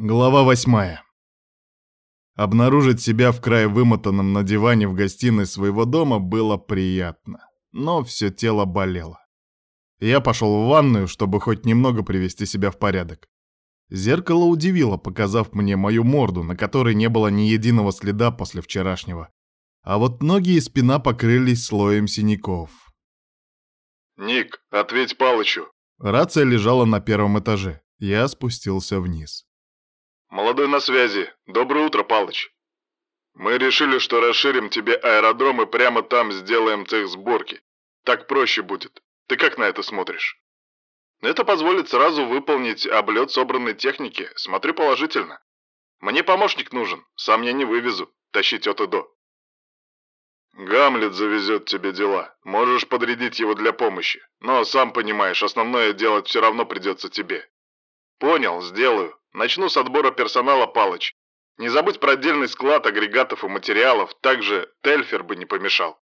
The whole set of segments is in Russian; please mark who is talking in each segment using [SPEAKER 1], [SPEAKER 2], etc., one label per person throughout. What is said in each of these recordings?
[SPEAKER 1] Глава восьмая. Обнаружить себя в крае вымотанном на диване в гостиной своего дома было приятно, но все тело болело. Я пошел в ванную, чтобы хоть немного привести себя в порядок. Зеркало удивило, показав мне мою морду, на которой не было ни единого следа после вчерашнего. А вот ноги и спина покрылись слоем синяков.
[SPEAKER 2] «Ник, ответь Палычу!»
[SPEAKER 1] Рация лежала на первом этаже. Я спустился вниз.
[SPEAKER 2] «Молодой на связи. Доброе утро, Палыч. Мы решили, что расширим тебе аэродром и прямо там сделаем цех сборки. Так проще будет. Ты как на это смотришь?» «Это позволит сразу выполнить облет собранной техники. Смотри положительно. Мне помощник нужен. Сам я не вывезу. Тащить от и до». «Гамлет завезет тебе дела. Можешь подрядить его для помощи. Но, сам понимаешь, основное делать все равно придется тебе». «Понял, сделаю. Начну с отбора персонала, Палыч. Не забудь про отдельный склад агрегатов и материалов, также Тельфер бы не помешал.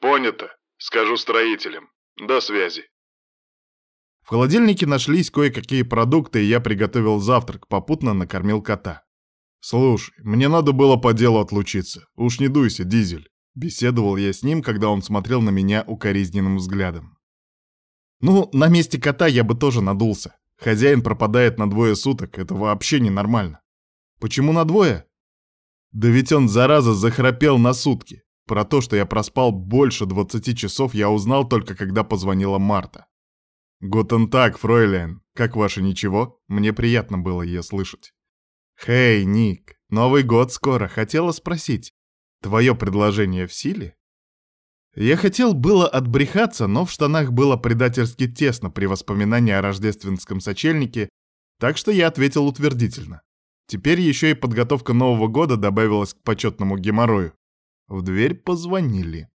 [SPEAKER 2] Понято. Скажу строителям. До связи.
[SPEAKER 1] В холодильнике нашлись кое-какие продукты, и я приготовил завтрак, попутно накормил кота. «Слушай, мне надо было по делу отлучиться. Уж не дуйся, Дизель». Беседовал я с ним, когда он смотрел на меня укоризненным взглядом. Ну, на месте кота я бы тоже надулся. Хозяин пропадает на двое суток, это вообще ненормально. Почему на двое? Да ведь он, зараза, захрапел на сутки. Про то, что я проспал больше 20 часов, я узнал только когда позвонила Марта. «Гутен так, фройлен, как ваше ничего?» Мне приятно было ее слышать. «Хей, Ник, Новый год скоро, хотела спросить. Твое предложение в силе?» Я хотел было отбрехаться, но в штанах было предательски тесно при воспоминании о рождественском сочельнике, так что я ответил утвердительно. Теперь еще и подготовка Нового года добавилась к почетному геморрою. В дверь позвонили.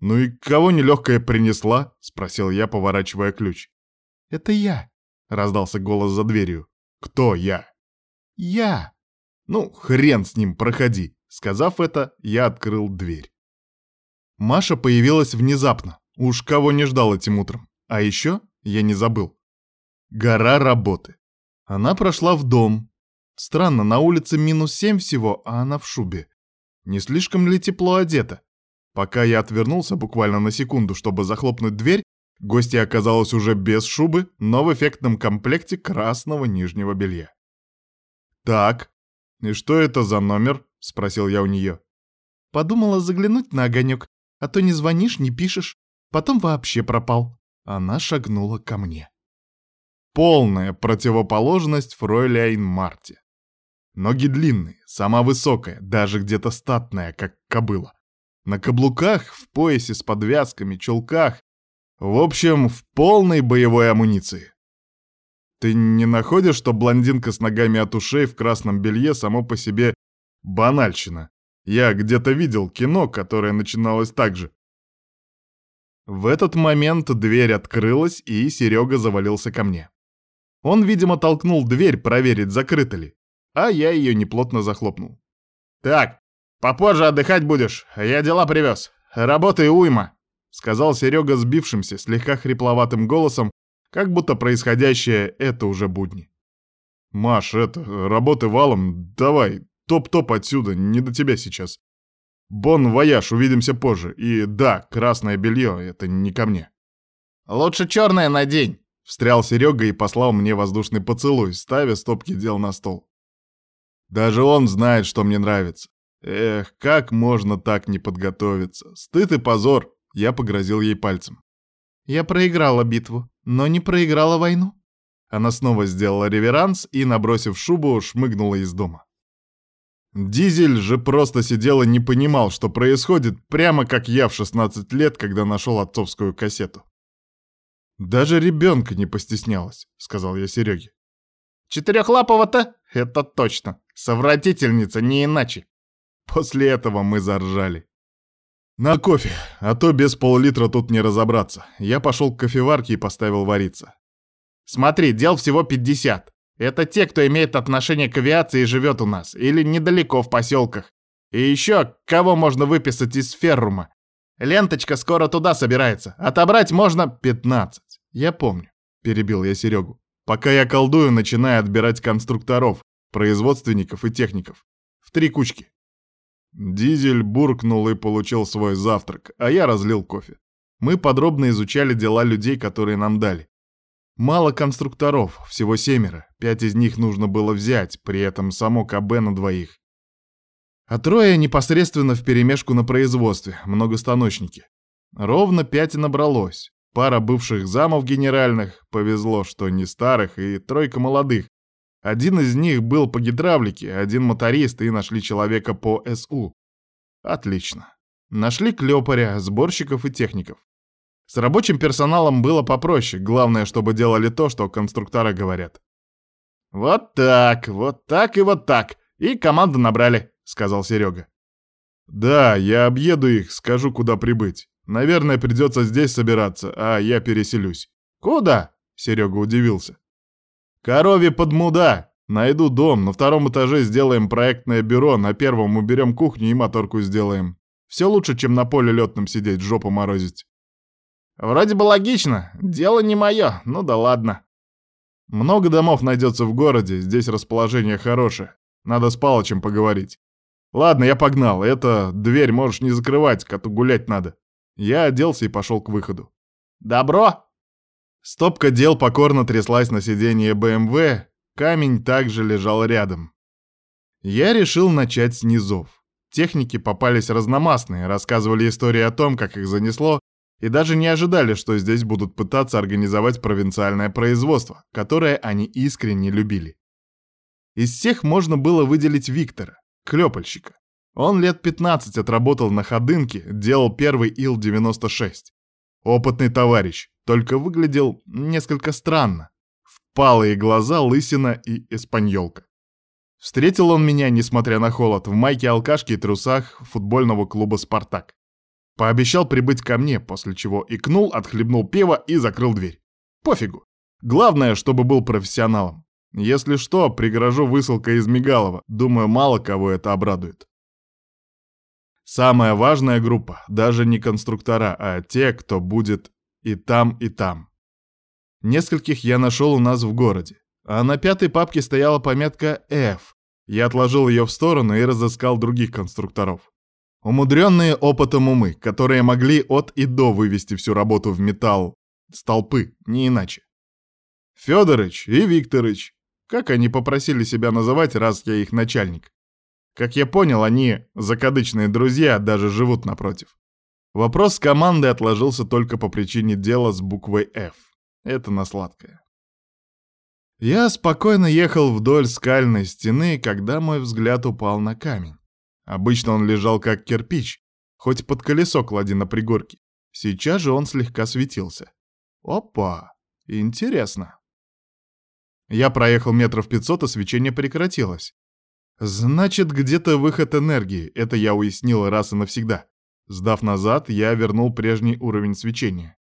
[SPEAKER 1] «Ну и кого нелегкая принесла?» — спросил я, поворачивая ключ. «Это я», — раздался голос за дверью. «Кто я?» «Я». «Ну, хрен с ним, проходи». Сказав это, я открыл дверь. Маша появилась внезапно. Уж кого не ждал этим утром. А еще я не забыл. Гора работы. Она прошла в дом. Странно, на улице минус семь всего, а она в шубе. Не слишком ли тепло одета? Пока я отвернулся буквально на секунду, чтобы захлопнуть дверь, гостья оказалась уже без шубы, но в эффектном комплекте красного нижнего белья. «Так, и что это за номер?» — спросил я у нее. Подумала заглянуть на огонек, а то не звонишь, не пишешь, потом вообще пропал». Она шагнула ко мне. Полная противоположность фройляйн Марте. Ноги длинные, сама высокая, даже где-то статная, как кобыла. На каблуках, в поясе с подвязками, чулках. В общем, в полной боевой амуниции. Ты не находишь, что блондинка с ногами от ушей в красном белье само по себе банальщина? Я где-то видел кино, которое начиналось так же. В этот момент дверь открылась, и Серега завалился ко мне. Он, видимо, толкнул дверь проверить, закрыта ли, а я ее неплотно захлопнул. «Так, попозже отдыхать будешь, я дела привез. Работай уйма», — сказал Серега сбившимся, слегка хрипловатым голосом, как будто происходящее — это уже будни. «Маш, это, работы валом, давай, Топ-топ отсюда, не до тебя сейчас. Бон вояж, увидимся позже. И да, красное белье, это не ко мне.
[SPEAKER 3] Лучше черное надень.
[SPEAKER 1] Встрял Серега и послал мне воздушный поцелуй, ставя стопки дел на стол. Даже он знает, что мне нравится. Эх, как можно так не подготовиться? Стыд и позор. Я погрозил ей пальцем. Я проиграла битву, но не проиграла войну. Она снова сделала реверанс и, набросив шубу, шмыгнула из дома. Дизель же просто сидел и не понимал, что происходит, прямо как я в 16 лет, когда нашел отцовскую кассету. «Даже ребенка не постеснялась», — сказал я Сереге.
[SPEAKER 3] «Четырехлапого-то? Это точно. Совратительница, не иначе».
[SPEAKER 1] После этого мы заржали. «На кофе, а то без пол-литра тут не разобраться». Я пошел к кофеварке и поставил вариться.
[SPEAKER 3] «Смотри, дел всего 50. Это те, кто имеет отношение к авиации и живет у нас, или недалеко в поселках. И еще, кого можно выписать из феррума. Ленточка скоро туда собирается. Отобрать можно 15.
[SPEAKER 1] Я помню, перебил я Серегу. Пока я колдую, начинаю отбирать конструкторов, производственников и техников. В три кучки. Дизель буркнул и получил свой завтрак, а я разлил кофе. Мы подробно изучали дела людей, которые нам дали. Мало конструкторов, всего семеро, пять из них нужно было взять, при этом само КБ на двоих. А трое непосредственно вперемешку на производстве, многостаночники. Ровно пять и набралось. Пара бывших замов генеральных, повезло, что не старых, и тройка молодых. Один из них был по гидравлике, один моторист, и нашли человека по СУ. Отлично. Нашли клёпаря, сборщиков и техников. С рабочим персоналом было попроще, главное, чтобы делали то, что конструктора говорят. «Вот так, вот так и вот так, и команду набрали», — сказал Серега. «Да, я объеду их, скажу, куда прибыть. Наверное, придется здесь собираться, а я переселюсь». «Куда?» — Серега удивился. «Корове под муда. Найду дом, на втором этаже сделаем проектное бюро, на первом уберем кухню и моторку сделаем. Все лучше, чем на поле летном сидеть, жопу морозить». Вроде бы логично, дело не мое, ну да ладно. Много домов найдется в городе, здесь расположение хорошее. Надо с Палычем поговорить. Ладно, я погнал, это дверь можешь не закрывать, коту гулять надо. Я оделся и пошел к выходу. Добро! Стопка дел покорно тряслась на сиденье БМВ, камень также лежал рядом. Я решил начать с низов. Техники попались разномастные, рассказывали истории о том, как их занесло, и даже не ожидали, что здесь будут пытаться организовать провинциальное производство, которое они искренне любили. Из всех можно было выделить Виктора, клепальщика. Он лет 15 отработал на ходынке, делал первый Ил-96. Опытный товарищ, только выглядел несколько странно. Впалые глаза, лысина и эспаньолка. Встретил он меня, несмотря на холод, в майке алкашки и трусах футбольного клуба «Спартак». Пообещал прибыть ко мне, после чего икнул, отхлебнул пиво и закрыл дверь. Пофигу. Главное, чтобы был профессионалом. Если что, пригрожу высылка из Мигалова. Думаю, мало кого это обрадует. Самая важная группа, даже не конструктора, а те, кто будет и там, и там. Нескольких я нашел у нас в городе. А на пятой папке стояла пометка F. Я отложил ее в сторону и разыскал других конструкторов. Умудренные опытом умы, которые могли от и до вывести всю работу в металл. Столпы, не иначе. Федорыч и Викторыч. Как они попросили себя называть, раз я их начальник? Как я понял, они закадычные друзья, даже живут напротив. Вопрос с командой отложился только по причине дела с буквой F. Это на сладкое. Я спокойно ехал вдоль скальной стены, когда мой взгляд упал на камень. Обычно он лежал как кирпич, хоть под колесо клади на пригорке. Сейчас же он слегка светился. Опа, интересно. Я проехал метров пятьсот, и свечение прекратилось. Значит, где-то выход энергии, это я уяснил раз и навсегда. Сдав назад, я вернул прежний уровень свечения.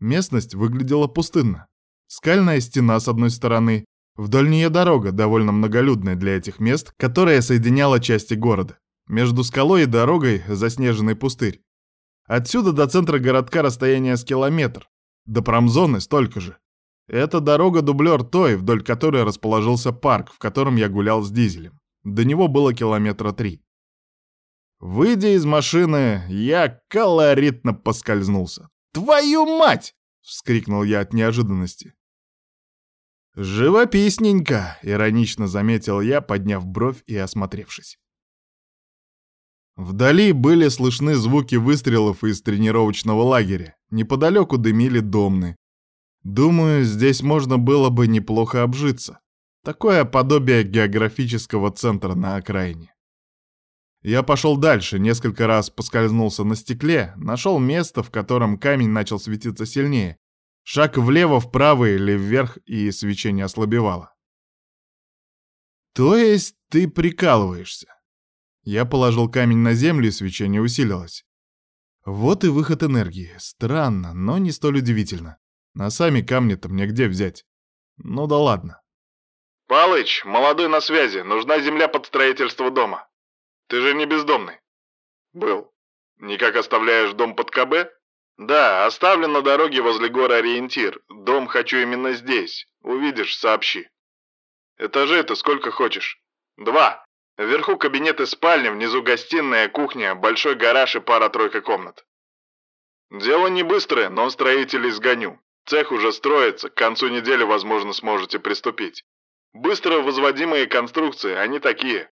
[SPEAKER 1] Местность выглядела пустынно. Скальная стена с одной стороны, вдоль нее дорога, довольно многолюдная для этих мест, которая соединяла части города. Между скалой и дорогой заснеженный пустырь. Отсюда до центра городка расстояние с километр. До промзоны столько же. Эта дорога дублер той, вдоль которой расположился парк, в котором я гулял с дизелем. До него было километра три. Выйдя из машины, я колоритно поскользнулся. «Твою мать!» — вскрикнул я от неожиданности. «Живописненько!» — иронично заметил я, подняв бровь и осмотревшись. Вдали были слышны звуки выстрелов из тренировочного лагеря. Неподалеку дымили домны. Думаю, здесь можно было бы неплохо обжиться. Такое подобие географического центра на окраине. Я пошел дальше, несколько раз поскользнулся на стекле, нашел место, в котором камень начал светиться сильнее. Шаг влево, вправо или вверх, и свечение ослабевало. То есть ты прикалываешься? Я положил камень на землю, и свечение усилилось. Вот и выход энергии. Странно, но не столь удивительно. На сами камни-то мне где взять? Ну да ладно.
[SPEAKER 2] Палыч, молодой на связи. Нужна земля под строительство дома. Ты же не бездомный. Был. Никак оставляешь дом под КБ? Да, оставлен на дороге возле горы Ориентир. Дом хочу именно здесь. Увидишь, сообщи. Этажей-то сколько хочешь. Два. Вверху кабинет и спальня, внизу гостиная, кухня, большой гараж и пара-тройка комнат. Дело не быстрое, но строителей сгоню. Цех уже строится, к концу недели, возможно, сможете приступить. Быстро возводимые конструкции, они такие.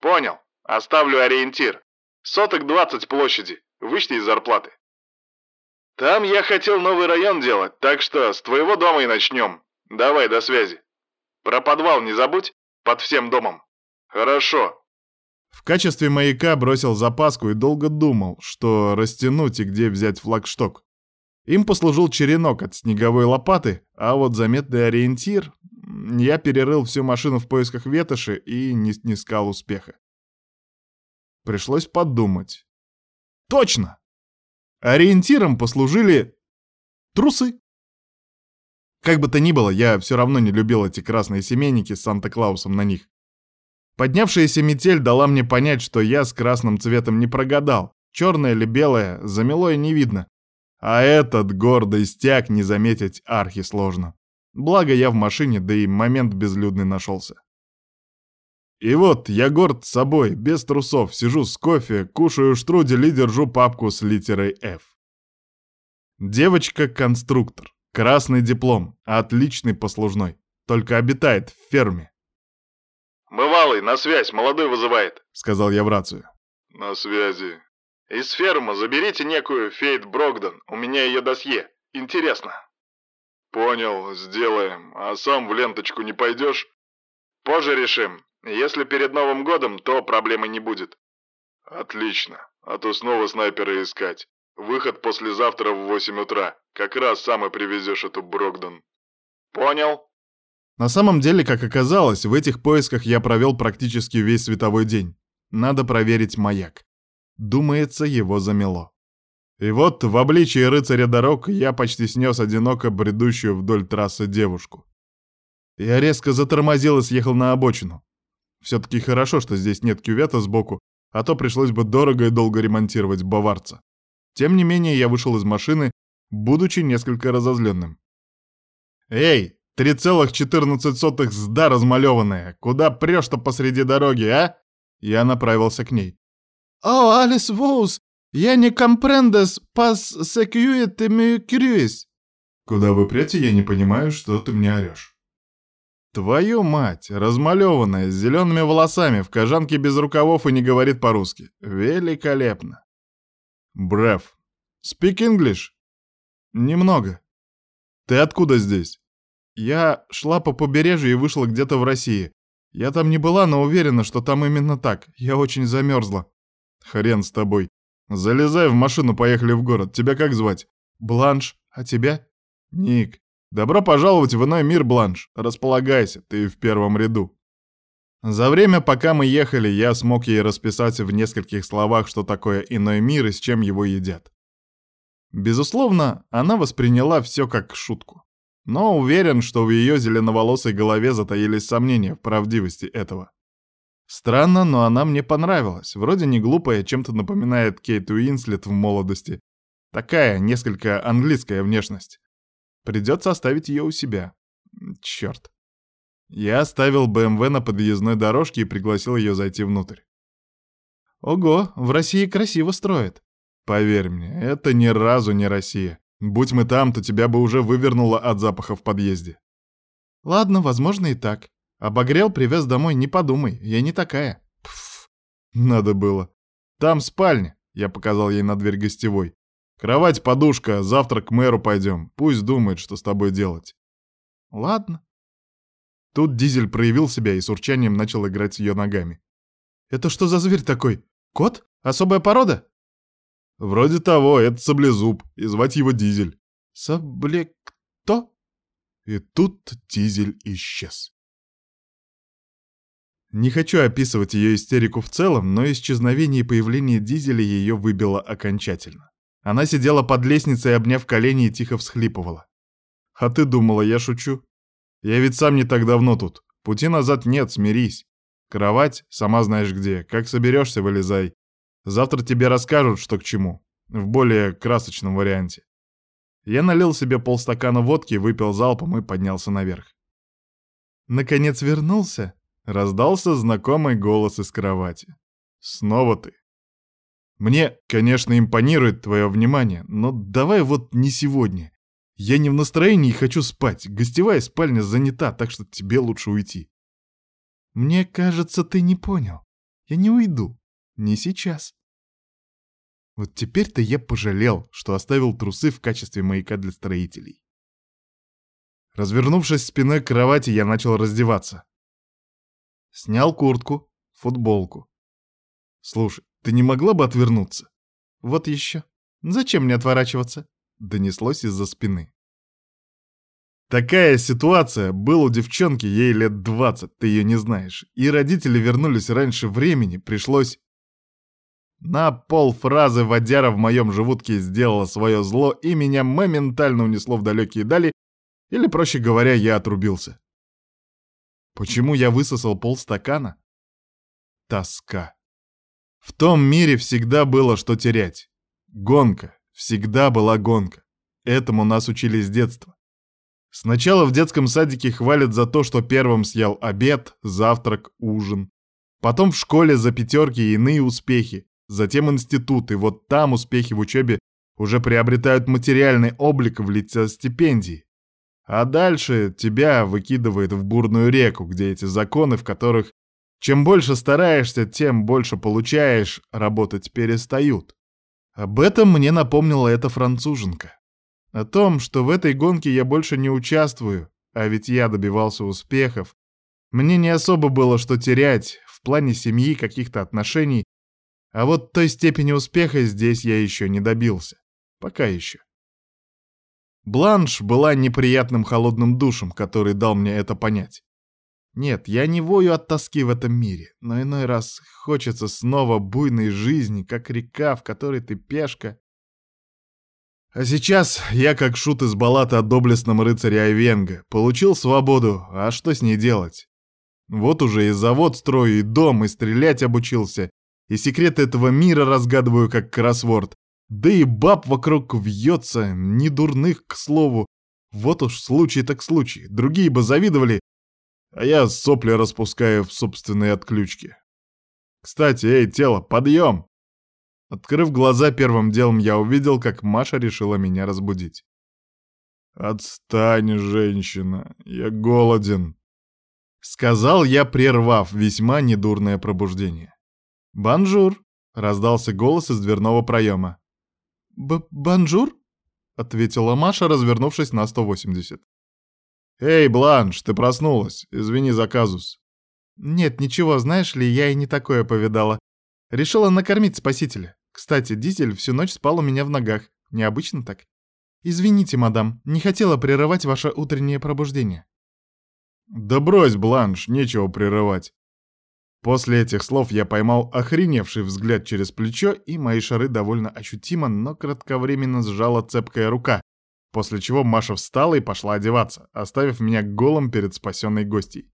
[SPEAKER 2] Понял. Оставлю ориентир. Соток 20 площади. Вычти из зарплаты. Там я хотел новый район делать, так что с твоего дома и начнем. Давай, до связи. Про подвал не забудь, под всем домом. Хорошо.
[SPEAKER 1] В качестве маяка бросил запаску и долго думал, что растянуть и где взять флагшток. Им послужил черенок от снеговой лопаты, а вот заметный ориентир... Я перерыл всю машину в поисках ветоши и не снискал успеха. Пришлось подумать. Точно! Ориентиром послужили трусы. Как бы то ни было, я все равно не любил эти красные семейники с Санта-Клаусом на них. Поднявшаяся метель дала мне понять, что я с красным цветом не прогадал. Черное или белое, замело и не видно. А этот гордый стяг не заметить архи сложно. Благо я в машине, да и момент безлюдный нашелся. И вот я горд собой, без трусов, сижу с кофе, кушаю штрудель и держу папку с литерой F. Девочка-конструктор, красный диплом, отличный послужной, только обитает в ферме.
[SPEAKER 2] «Бывалый, на связь, молодой вызывает», —
[SPEAKER 1] сказал я в рацию.
[SPEAKER 2] «На связи». «Из фермы заберите некую Фейт Брогдон, у меня ее досье. Интересно». «Понял, сделаем. А сам в ленточку не пойдешь?» «Позже решим. Если перед Новым годом, то проблемы не будет. Отлично. А то снова снайпера искать. Выход послезавтра в 8 утра. Как раз сам и привезешь эту Брогдон. Понял?
[SPEAKER 1] На самом деле, как оказалось, в этих поисках я провел практически весь световой день. Надо проверить маяк. Думается, его замело. И вот в обличии рыцаря дорог я почти снес одиноко бредущую вдоль трассы девушку. Я резко затормозил и съехал на обочину. Все-таки хорошо, что здесь нет кювета сбоку, а то пришлось бы дорого и долго ремонтировать баварца. Тем не менее, я вышел из машины, будучи несколько разозленным. «Эй, 3,14 сда размалеванная, куда прешь-то посреди дороги, а?» Я направился к ней.
[SPEAKER 3] «О, Алис Воус, я не компрендес пас секьюэте ми крюис».
[SPEAKER 1] «Куда вы прете, я не понимаю, что ты мне орешь». Твою мать, размалеванная, с зелеными волосами, в кожанке без рукавов и не говорит по-русски. Великолепно. Бреф. Speak English? Немного. Ты откуда здесь? Я шла по побережью и вышла где-то в России. Я там не была, но уверена, что там именно так. Я очень замерзла. Хрен с тобой. Залезай в машину, поехали в город. Тебя как звать? Бланш. А тебя? Ник. Добро пожаловать в иной мир, Бланш. Располагайся, ты в первом ряду. За время, пока мы ехали, я смог ей расписать в нескольких словах, что такое иной мир и с чем его едят. Безусловно, она восприняла все как шутку. Но уверен, что в ее зеленоволосой голове затаились сомнения в правдивости этого. Странно, но она мне понравилась. Вроде не глупая, чем-то напоминает Кейт Уинслет в молодости. Такая, несколько английская внешность. Придется оставить ее у себя. Черт. Я оставил БМВ на подъездной дорожке и пригласил ее зайти внутрь. Ого, в России красиво строят. Поверь мне, это ни разу не Россия. Будь мы там, то тебя бы уже вывернуло от запаха в подъезде. Ладно, возможно и так. Обогрел, привез домой, не подумай, я не такая. Пф, надо было. Там спальня, я показал ей на дверь гостевой. Кровать, подушка, завтра к мэру пойдем. Пусть думает, что с тобой делать. Ладно. Тут Дизель проявил себя и с урчанием начал играть с ее ногами. Это что за зверь такой? Кот? Особая порода? Вроде того, это саблезуб, и звать его Дизель. Сабле... кто? И тут Дизель исчез. Не хочу описывать ее истерику в целом, но исчезновение и появление Дизеля ее выбило окончательно. Она сидела под лестницей, обняв колени и тихо всхлипывала. «А ты думала, я шучу? Я ведь сам не так давно тут. Пути назад нет, смирись. Кровать, сама знаешь где. Как соберешься, вылезай. Завтра тебе расскажут, что к чему. В более красочном варианте». Я налил себе полстакана водки, выпил залпом и поднялся наверх.
[SPEAKER 3] наконец вернулся?» — раздался знакомый голос из кровати.
[SPEAKER 1] «Снова ты?» «Мне, конечно, импонирует твое внимание, но давай вот не сегодня. Я не в настроении и хочу спать. Гостевая спальня занята, так что тебе лучше уйти».
[SPEAKER 3] «Мне кажется, ты не понял. Я не уйду. Не сейчас». Вот теперь-то я пожалел, что оставил трусы в качестве маяка для строителей. Развернувшись спиной к кровати, я начал раздеваться. Снял куртку, футболку. «Слушай, ты не могла бы отвернуться?» «Вот еще. Зачем мне отворачиваться?» Донеслось из-за спины.
[SPEAKER 1] Такая ситуация, был у девчонки, ей лет двадцать, ты ее не знаешь, и родители вернулись раньше времени, пришлось... На полфразы водяра в моем желудке сделала свое зло, и меня моментально унесло в далекие дали, или, проще говоря, я отрубился. Почему я высосал полстакана? Тоска. В том мире всегда было что терять. Гонка. Всегда была гонка. Этому нас учили с детства. Сначала в детском садике хвалят за то, что первым съел обед, завтрак, ужин. Потом в школе за пятерки и иные успехи. Затем институт, и вот там успехи в учебе уже приобретают материальный облик в лице стипендии. А дальше тебя выкидывает в бурную реку, где эти законы, в которых чем больше стараешься, тем больше получаешь, работать перестают. Об этом мне напомнила эта француженка. О том, что в этой гонке я больше не участвую, а ведь я добивался успехов. Мне не особо было что терять в плане семьи, каких-то отношений, а вот той степени успеха здесь я еще не добился. Пока еще. Бланш была неприятным холодным душем, который дал мне это понять. Нет, я не вою от тоски в этом мире, но иной раз хочется снова буйной жизни, как река, в которой ты пешка. А сейчас я, как шут из баллата о доблестном рыцаре Айвенга, получил свободу, а что с ней делать? Вот уже и завод строю, и дом, и стрелять обучился, и секреты этого мира разгадываю, как кроссворд. Да и баб вокруг вьется, не дурных, к слову. Вот уж случай так случай, другие бы завидовали, а я сопли распускаю в собственные отключки. Кстати, эй, тело, подъем! Открыв глаза, первым делом я увидел, как Маша решила меня разбудить. «Отстань, женщина, я голоден», — сказал я, прервав весьма недурное пробуждение. «Bonjour!» — раздался голос из дверного проема. «Bonjour?» — ответила Маша, развернувшись на 180. «Эй, Бланш, ты проснулась. Извини за казус». «Нет, ничего, знаешь ли, я и не такое повидала. Решила накормить спасителя. Кстати, Дизель всю ночь спал у меня в ногах. Необычно так. Извините, мадам, не хотела прерывать ваше утреннее пробуждение». «Да брось, Бланш, нечего прерывать». После этих слов я поймал охреневший взгляд через плечо, и мои шары довольно ощутимо, но кратковременно сжала цепкая рука, После чего Маша встала и пошла одеваться, оставив меня голым перед спасенной гостьей.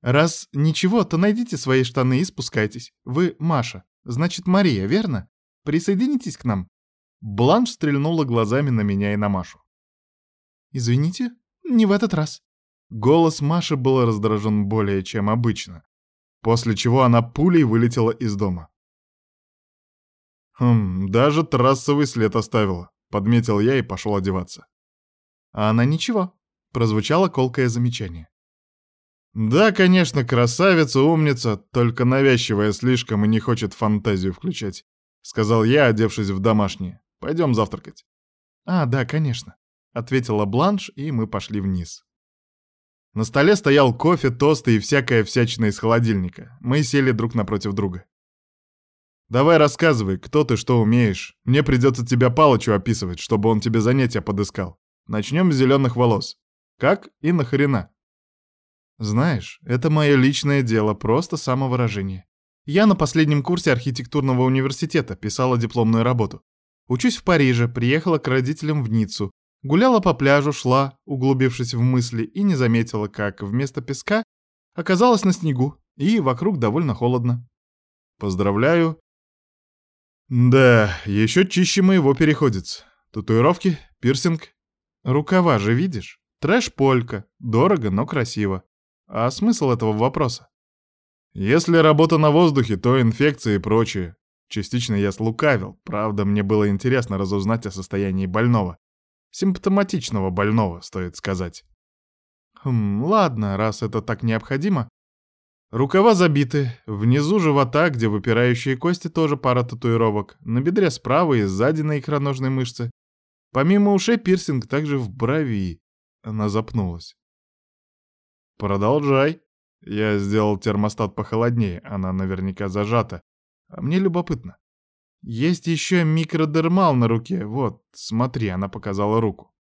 [SPEAKER 1] «Раз ничего, то найдите свои штаны и спускайтесь. Вы Маша, значит Мария, верно? Присоединитесь к нам». Бланш стрельнула глазами на меня и на Машу. «Извините, не в этот раз». Голос Маши был раздражен более чем обычно, после чего она пулей вылетела из дома. Хм, даже трассовый след оставила. Подметил я и пошел одеваться. А она ничего. Прозвучало колкое замечание. Да, конечно, красавица, умница, только навязчивая слишком и не хочет фантазию включать. Сказал я, одевшись в домашнее. Пойдем завтракать. А, да, конечно. Ответила Бланш, и мы пошли вниз. На столе стоял кофе, тосты и всякая всячина из холодильника. Мы сели друг напротив друга. Давай рассказывай, кто ты, что умеешь. Мне придется тебя Палычу описывать, чтобы он тебе занятия подыскал. Начнем с зеленых волос. Как и нахрена? Знаешь, это мое личное дело, просто самовыражение. Я на последнем курсе архитектурного университета писала дипломную работу. Учусь в Париже, приехала к родителям в Ниццу. Гуляла по пляжу, шла, углубившись в мысли, и не заметила, как вместо песка оказалась на снегу, и вокруг довольно холодно. Поздравляю, да, еще чище моего переходец. Татуировки, пирсинг. Рукава же видишь? Трэш-полька. Дорого, но красиво. А смысл этого вопроса? Если работа на воздухе, то инфекции и прочее. Частично я слукавил, правда, мне было интересно разузнать о состоянии больного. Симптоматичного больного, стоит сказать. Хм, ладно, раз это так необходимо. Рукава забиты, внизу живота, где выпирающие кости, тоже пара татуировок, на бедре справа и сзади на икроножной мышце. Помимо ушей пирсинг также в брови. Она запнулась. «Продолжай». Я сделал термостат похолоднее, она наверняка зажата. А мне любопытно. Есть еще микродермал на руке. Вот, смотри, она показала руку.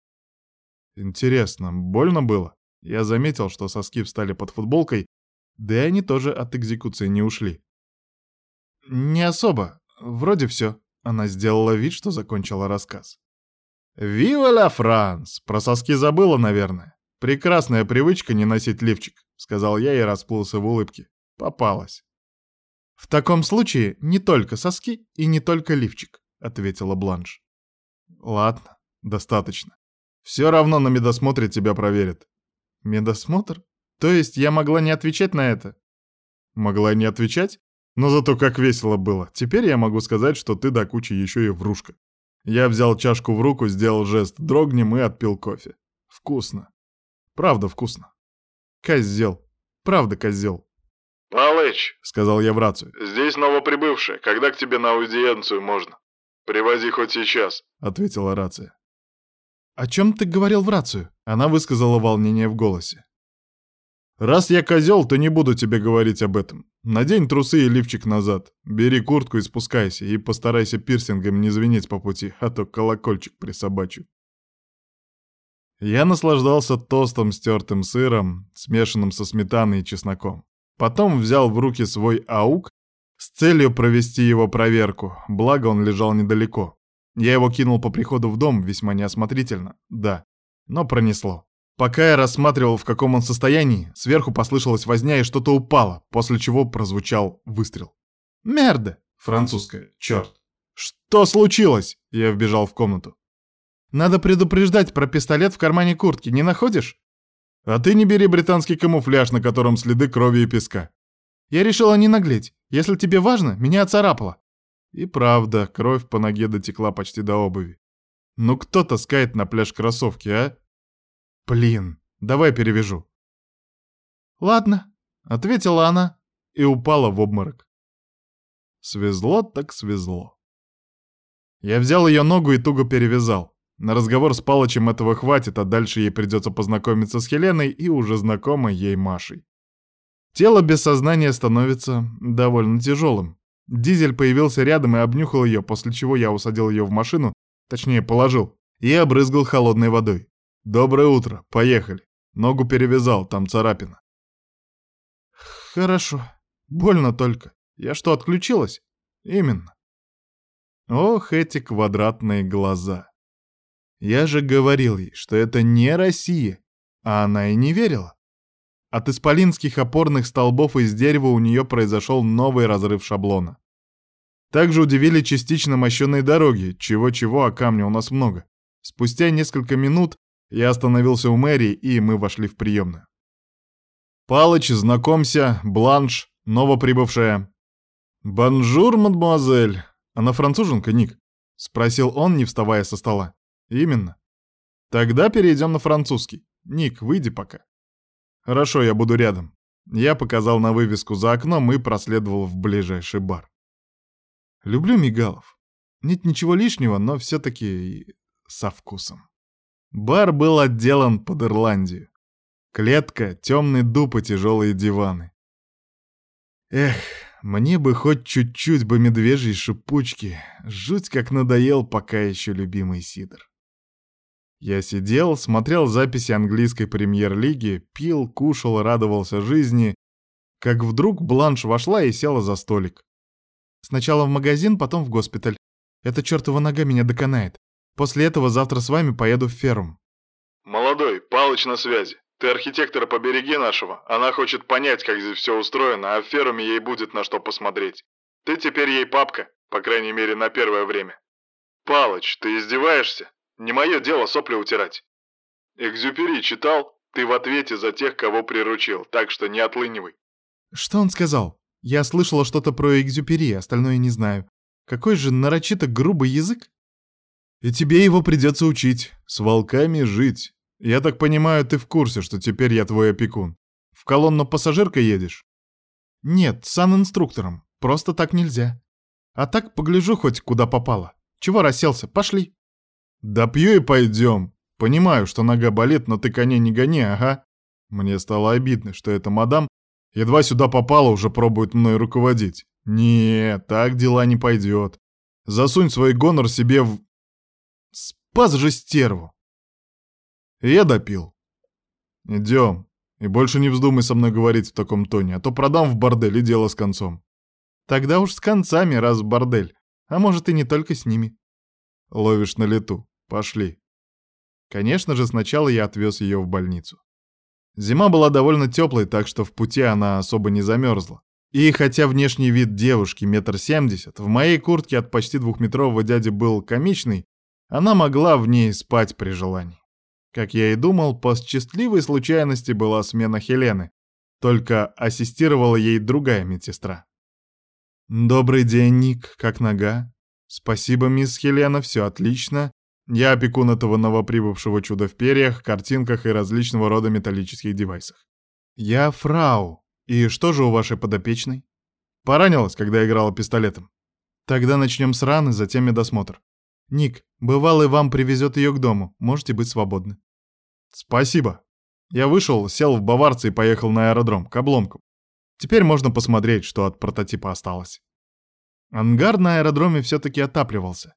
[SPEAKER 1] Интересно, больно было? Я заметил, что соски встали под футболкой, да и они тоже от экзекуции не ушли. Не особо. Вроде все. Она сделала вид, что закончила рассказ. «Вива ла Франс!» Про соски забыла, наверное. Прекрасная привычка не носить лифчик, сказал я и расплылся в улыбке. Попалась. В таком случае не только соски и не только лифчик, ответила Бланш. Ладно, достаточно. Все равно на медосмотре тебя проверят. Медосмотр? То есть я могла не отвечать на это? Могла не отвечать? Но зато как весело было. Теперь я могу сказать, что ты до кучи еще и врушка. Я взял чашку в руку, сделал жест «дрогнем» и отпил кофе. Вкусно. Правда вкусно. Козел. Правда козел.
[SPEAKER 2] «Палыч», —
[SPEAKER 1] сказал я в рацию.
[SPEAKER 2] «Здесь новоприбывшая. Когда к тебе на аудиенцию можно? Привози хоть сейчас», —
[SPEAKER 1] ответила рация. «О чем ты говорил в рацию?» Она высказала волнение в голосе. «Раз я козел, то не буду тебе говорить об этом. Надень трусы и лифчик назад. Бери куртку и спускайся, и постарайся пирсингом не звенеть по пути, а то колокольчик присобачу». Я наслаждался тостом с тертым сыром, смешанным со сметаной и чесноком. Потом взял в руки свой аук с целью провести его проверку, благо он лежал недалеко. Я его кинул по приходу в дом весьма неосмотрительно, да, но пронесло. Пока я рассматривал, в каком он состоянии, сверху послышалась возня и что-то упало, после чего прозвучал выстрел. «Мерде!» — французская, черт. «Что случилось?» — я вбежал в комнату. Надо предупреждать про пистолет в кармане куртки, не находишь? А ты не бери британский камуфляж, на котором следы крови и песка. Я решила не наглеть. Если тебе важно, меня оцарапало. И правда, кровь по ноге дотекла почти до обуви. Ну кто таскает на пляж кроссовки, а? Блин, давай перевяжу. Ладно, ответила она и упала в обморок. Свезло так свезло. Я взял ее ногу и туго перевязал. На разговор с Палычем этого хватит, а дальше ей придется познакомиться с Хеленой и уже знакомой ей Машей. Тело без сознания становится довольно тяжелым. Дизель появился рядом и обнюхал ее, после чего я усадил ее в машину, точнее положил, и обрызгал холодной водой. «Доброе утро, поехали. Ногу перевязал, там царапина». «Хорошо. Больно только. Я что, отключилась?» «Именно». Ох, эти квадратные глаза. Я же говорил ей, что это не Россия, а она и не верила. От исполинских опорных столбов из дерева у нее произошел новый разрыв шаблона. Также удивили частично мощенные дороги, чего-чего, а камня у нас много. Спустя несколько минут я остановился у мэрии, и мы вошли в приемную. «Палыч, знакомься, Бланш, новоприбывшая». «Bonjour, mademoiselle». Она француженка, Ник?» — спросил он, не вставая со стола. Именно. Тогда перейдем на французский. Ник, выйди пока. Хорошо, я буду рядом. Я показал на вывеску за окном и проследовал в ближайший бар. Люблю мигалов. Нет ничего лишнего, но все-таки со вкусом. Бар был отделан под Ирландию. Клетка, темный дуб и тяжелые диваны. Эх, мне бы хоть чуть-чуть бы медвежьей шипучки. Жуть как надоел пока еще любимый сидр. Я сидел, смотрел записи английской премьер-лиги, пил, кушал, радовался жизни, как вдруг Бланш вошла и села за столик. Сначала в магазин, потом в госпиталь. Эта чертова нога меня доконает. После этого завтра с вами поеду в ферм.
[SPEAKER 2] Молодой, Палыч на связи. Ты архитектора побереги нашего. Она хочет понять, как здесь все устроено, а в феруме ей будет на что посмотреть. Ты теперь ей папка, по крайней мере, на первое время. Палыч, ты издеваешься? Не мое дело сопли утирать. Экзюпери читал? Ты в ответе за тех, кого приручил, так что не отлынивай.
[SPEAKER 3] Что он сказал? Я слышала что-то про экзюпери, остальное не знаю. Какой же нарочито грубый язык.
[SPEAKER 1] И тебе его придется учить, с волками жить. Я так понимаю, ты в курсе, что теперь я твой опекун. В колонну пассажирка едешь?
[SPEAKER 3] Нет, сан-инструктором. Просто так нельзя. А так погляжу хоть куда попало. Чего расселся? Пошли.
[SPEAKER 1] Да пью и пойдем. Понимаю, что нога болит, но ты коней не гони, ага. Мне стало обидно, что эта мадам едва сюда попала, уже пробует мной руководить. Нет, так дела не пойдет. Засунь свой гонор себе в... Спас же стерву. И я допил. Идем. И больше не вздумай со мной говорить в таком тоне, а то продам в бордель и дело с концом.
[SPEAKER 3] Тогда уж с концами, раз в бордель. А может и не только с ними.
[SPEAKER 1] Ловишь на лету. Пошли.
[SPEAKER 3] Конечно же, сначала я отвез ее в больницу. Зима была довольно теплой, так что в пути она особо не замерзла. И хотя внешний вид девушки метр семьдесят, в моей куртке от почти двухметрового дяди был комичный, она могла в ней спать при желании. Как я и думал, по счастливой случайности была смена Хелены, только ассистировала ей другая медсестра. «Добрый день, Ник, как нога?» «Спасибо, мисс Хелена, все отлично. Я опекун этого новоприбывшего чуда в перьях, картинках и различного рода металлических девайсах». «Я фрау. И что же у вашей подопечной?» «Поранилась, когда играла пистолетом». «Тогда начнем с раны, затем медосмотр. Ник, бывалый вам привезет ее к дому. Можете быть свободны».
[SPEAKER 1] «Спасибо». Я вышел, сел в баварце и поехал на аэродром, к обломкам. Теперь можно посмотреть, что от прототипа осталось. Ангар на аэродроме все-таки отапливался.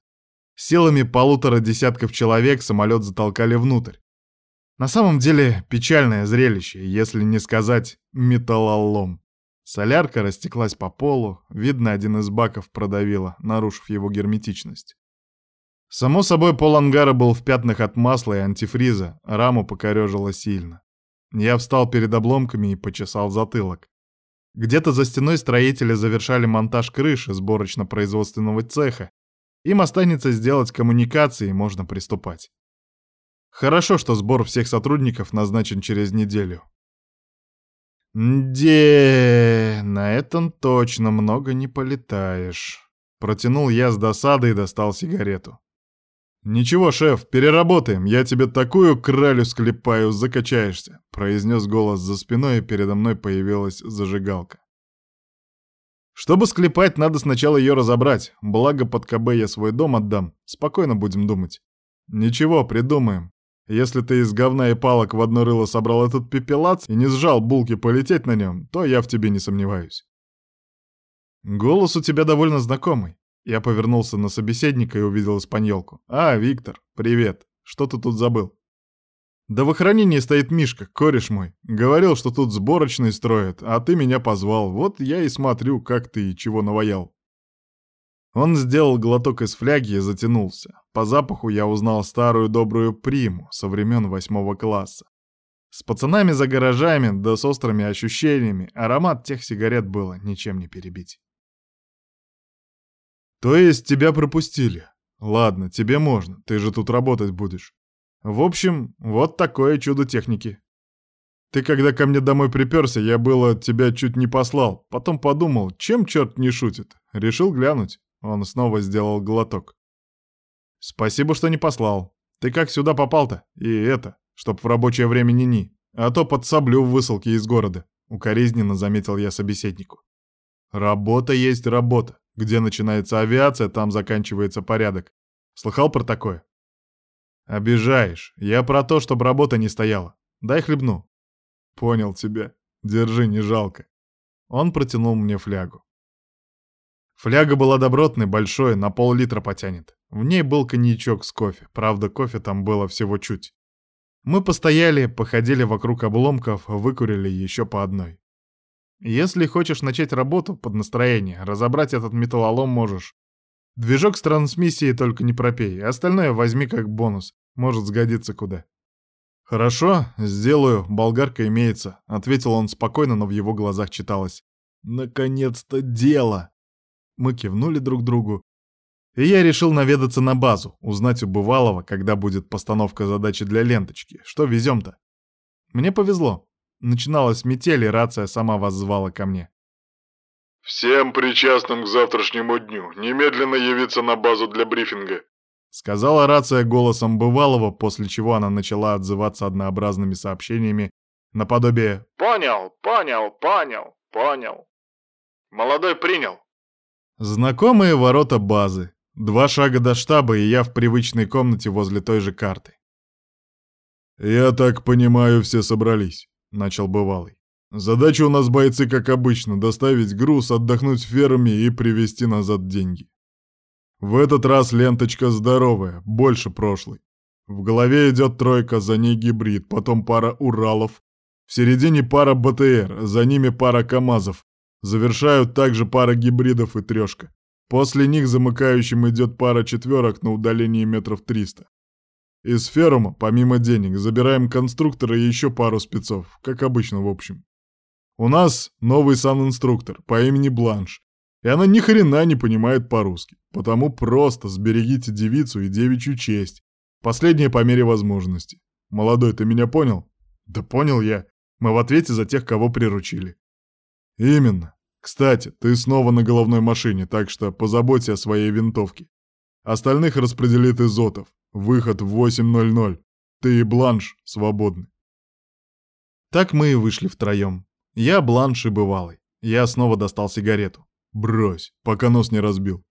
[SPEAKER 1] Силами полутора десятков человек самолет затолкали внутрь. На самом деле печальное зрелище, если не сказать металлолом. Солярка растеклась по полу, видно, один из баков продавило, нарушив его герметичность. Само собой, пол ангара был в пятнах от масла и антифриза, раму покорежило сильно. Я встал перед обломками и почесал затылок. Где-то за стеной строители завершали монтаж крыши сборочно-производственного цеха. Им останется сделать коммуникации, и можно приступать. Хорошо, что сбор всех сотрудников назначен через неделю. «Де, на этом точно много не полетаешь», — протянул я с досадой и достал сигарету. «Ничего, шеф, переработаем, я тебе такую кралю склепаю, закачаешься», — произнес голос за спиной, и передо мной появилась зажигалка. Чтобы склепать, надо сначала ее разобрать, благо под КБ я свой дом отдам, спокойно будем думать. Ничего, придумаем. Если ты из говна и палок в одно рыло собрал этот пепелац и не сжал булки полететь на нем, то я в тебе не сомневаюсь. Голос у тебя довольно знакомый. Я повернулся на собеседника и увидел испаньолку. «А, Виктор, привет. Что ты тут забыл?» «Да в охранении стоит Мишка, кореш мой. Говорил, что тут сборочный строят, а ты меня позвал. Вот я и смотрю, как ты и чего наваял». Он сделал глоток из фляги и затянулся. По запаху я узнал старую добрую приму со времен восьмого класса. С пацанами за гаражами, да с острыми ощущениями, аромат тех сигарет было ничем не перебить. То есть тебя пропустили? Ладно, тебе можно, ты же тут работать будешь. В общем, вот такое чудо техники. Ты когда ко мне домой приперся, я было тебя чуть не послал. Потом подумал, чем черт не шутит. Решил глянуть. Он снова сделал глоток. Спасибо, что не послал. Ты как сюда попал-то? И это, чтоб в рабочее время ни-ни. А то под саблю в высылке из города. Укоризненно заметил я собеседнику. Работа есть работа. Где начинается авиация, там заканчивается порядок. Слыхал про такое? Обижаешь. Я про то, чтобы работа не стояла. Дай хлебну. Понял тебя. Держи, не жалко. Он протянул мне флягу. Фляга была добротной, большой, на пол-литра потянет. В ней был коньячок с кофе. Правда, кофе там было всего чуть. Мы постояли, походили вокруг обломков, выкурили еще по одной. Если хочешь начать работу под настроение, разобрать этот металлолом можешь. Движок с трансмиссией только не пропей, остальное возьми как бонус, может сгодиться куда. «Хорошо, сделаю, болгарка имеется», — ответил он спокойно, но в его глазах читалось. «Наконец-то дело!» Мы кивнули друг другу, и я решил наведаться на базу, узнать у бывалого, когда будет постановка задачи для ленточки. Что везем-то?
[SPEAKER 3] Мне повезло. Начиналась метель, и рация сама вас звала ко мне.
[SPEAKER 2] «Всем причастным к завтрашнему дню немедленно явиться на базу для брифинга»,
[SPEAKER 3] сказала рация голосом бывалого, после чего она начала отзываться однообразными сообщениями наподобие
[SPEAKER 2] «Понял, понял, понял, понял». «Молодой принял».
[SPEAKER 3] Знакомые ворота базы. Два шага до штаба, и я в привычной комнате возле той же карты.
[SPEAKER 1] «Я так понимаю, все собрались», — начал бывалый. Задача у нас, бойцы, как обычно, доставить груз, отдохнуть в ферме и привезти назад деньги. В этот раз ленточка здоровая, больше прошлой. В голове идет тройка, за ней гибрид, потом пара Уралов. В середине пара БТР, за ними пара КАМАЗов. Завершают также пара гибридов и трешка. После них замыкающим идет пара четверок на удалении метров 300. Из ферума, помимо денег, забираем конструктора и еще пару спецов, как обычно в общем. У нас новый сан-инструктор по имени Бланш, и она ни хрена не понимает по-русски, потому просто сберегите девицу и девичью честь, последнее по мере возможности. Молодой, ты меня понял?
[SPEAKER 3] Да понял я. Мы в ответе за тех, кого приручили.
[SPEAKER 1] Именно. Кстати, ты снова на головной машине, так что позаботься о своей винтовке. Остальных распределит Изотов. Выход в 8.00. Ты и Бланш свободны.
[SPEAKER 3] Так мы и вышли втроем. Я бланш и бывалый. Я снова достал сигарету.
[SPEAKER 1] Брось, пока нос не разбил.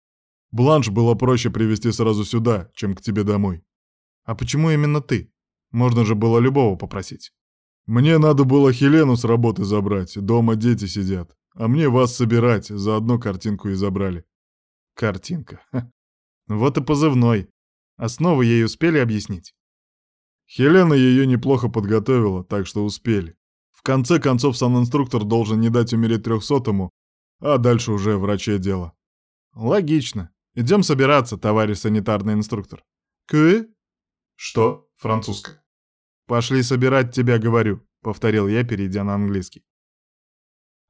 [SPEAKER 1] Бланш было проще привезти сразу сюда, чем к тебе домой.
[SPEAKER 3] А почему именно ты? Можно же было любого попросить.
[SPEAKER 1] Мне надо было Хелену с работы забрать, дома дети сидят. А мне вас собирать, заодно картинку и забрали.
[SPEAKER 3] Картинка. Ха. Вот и позывной. Основы ей успели объяснить?
[SPEAKER 1] Хелена ее неплохо подготовила, так что успели конце концов, сан-инструктор должен не дать умереть трехсотому, а дальше уже врачей дело.
[SPEAKER 3] Логично. Идем собираться, товарищ санитарный инструктор.
[SPEAKER 1] К? Что? Французское.
[SPEAKER 3] Пошли собирать тебя, говорю, повторил я, перейдя на английский.